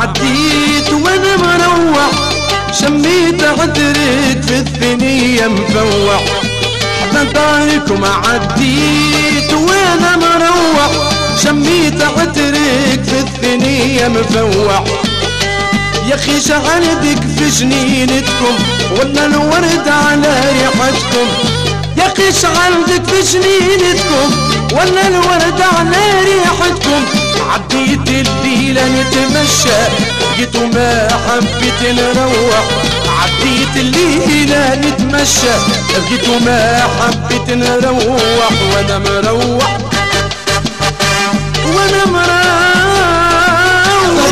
عديت وأنا مروح؟ شميت عطرك في الثنية مفوح. حضنتك وما عديت وأنا مروح؟ شميت عطرك في الثنية مفوح. يا أخي شعلتك في جنينتكم ولا الورد على ريحتكم. يا أخي شعلتك في جنينتكم ولا الورد على ريحتكم. عديت الليلة نتمشى لقيت ما حبيت نروح عديت الليلة نتمشى لقيت ما حبيت نروح وأنا مروح وأنا مروح.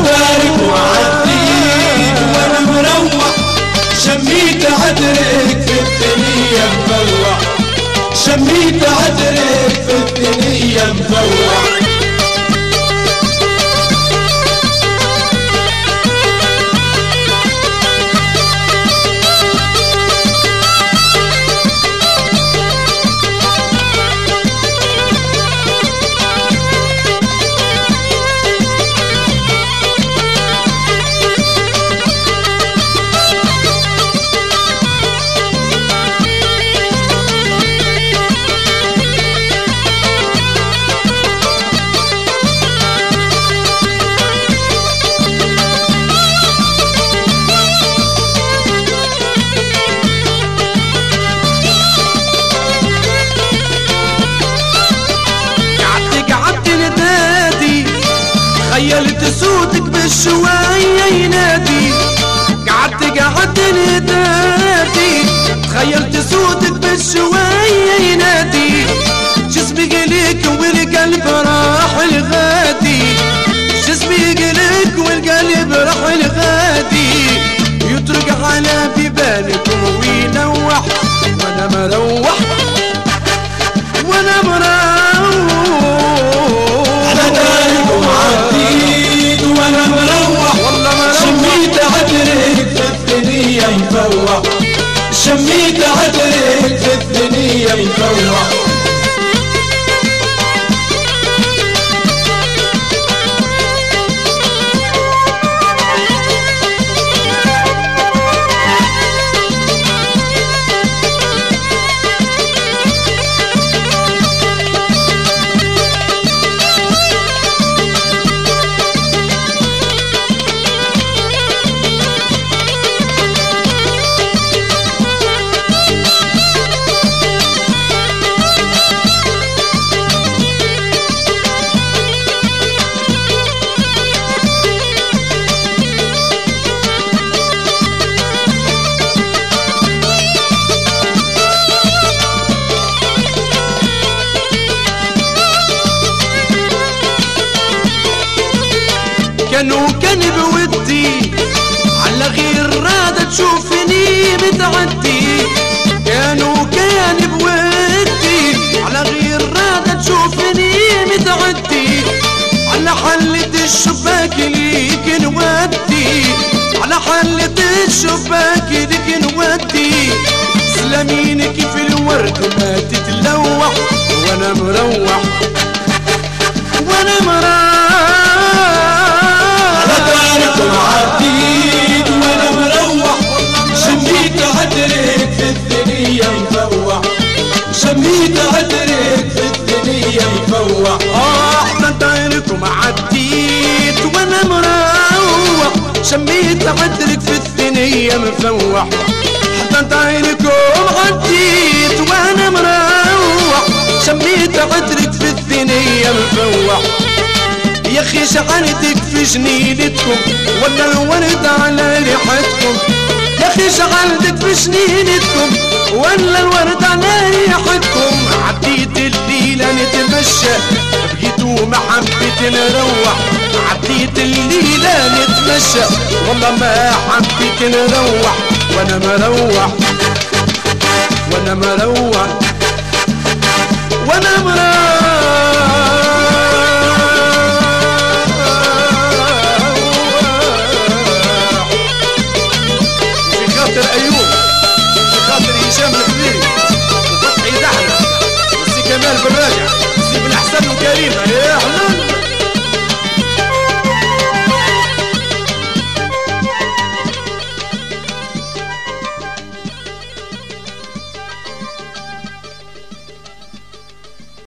دارك وعديت وأنا مروح. شميت عطرك في الدنيا مفوح شميت عطرك في الدنيا مفوح you متعدي على حلة الشباك ليك نودي. على حلة الشباك ليك نودي. سلامينك في الورد ما تتلوح. وأنا مروح مفوح حتى دايركم عديت وأنا مروح. شميت عطرك في الثنية مفوح يا أخي شعرتك في جنينتكم ولا الورد على ريحتكم. يا أخي شعرتك في جنينتكم ولا الورد على ريحتكم. عديت الليلة نتمشى بقيتوا ما حبيت نروح عديت الليلة نتمشى والله ما حبيت نروح وأنا مروح وأنا مروح وأنا مروح في خاطر أيوب في خاطر هشام الكبيري وفتحي دحلة وسي كمال بن راجع سي بن حسن وكريمه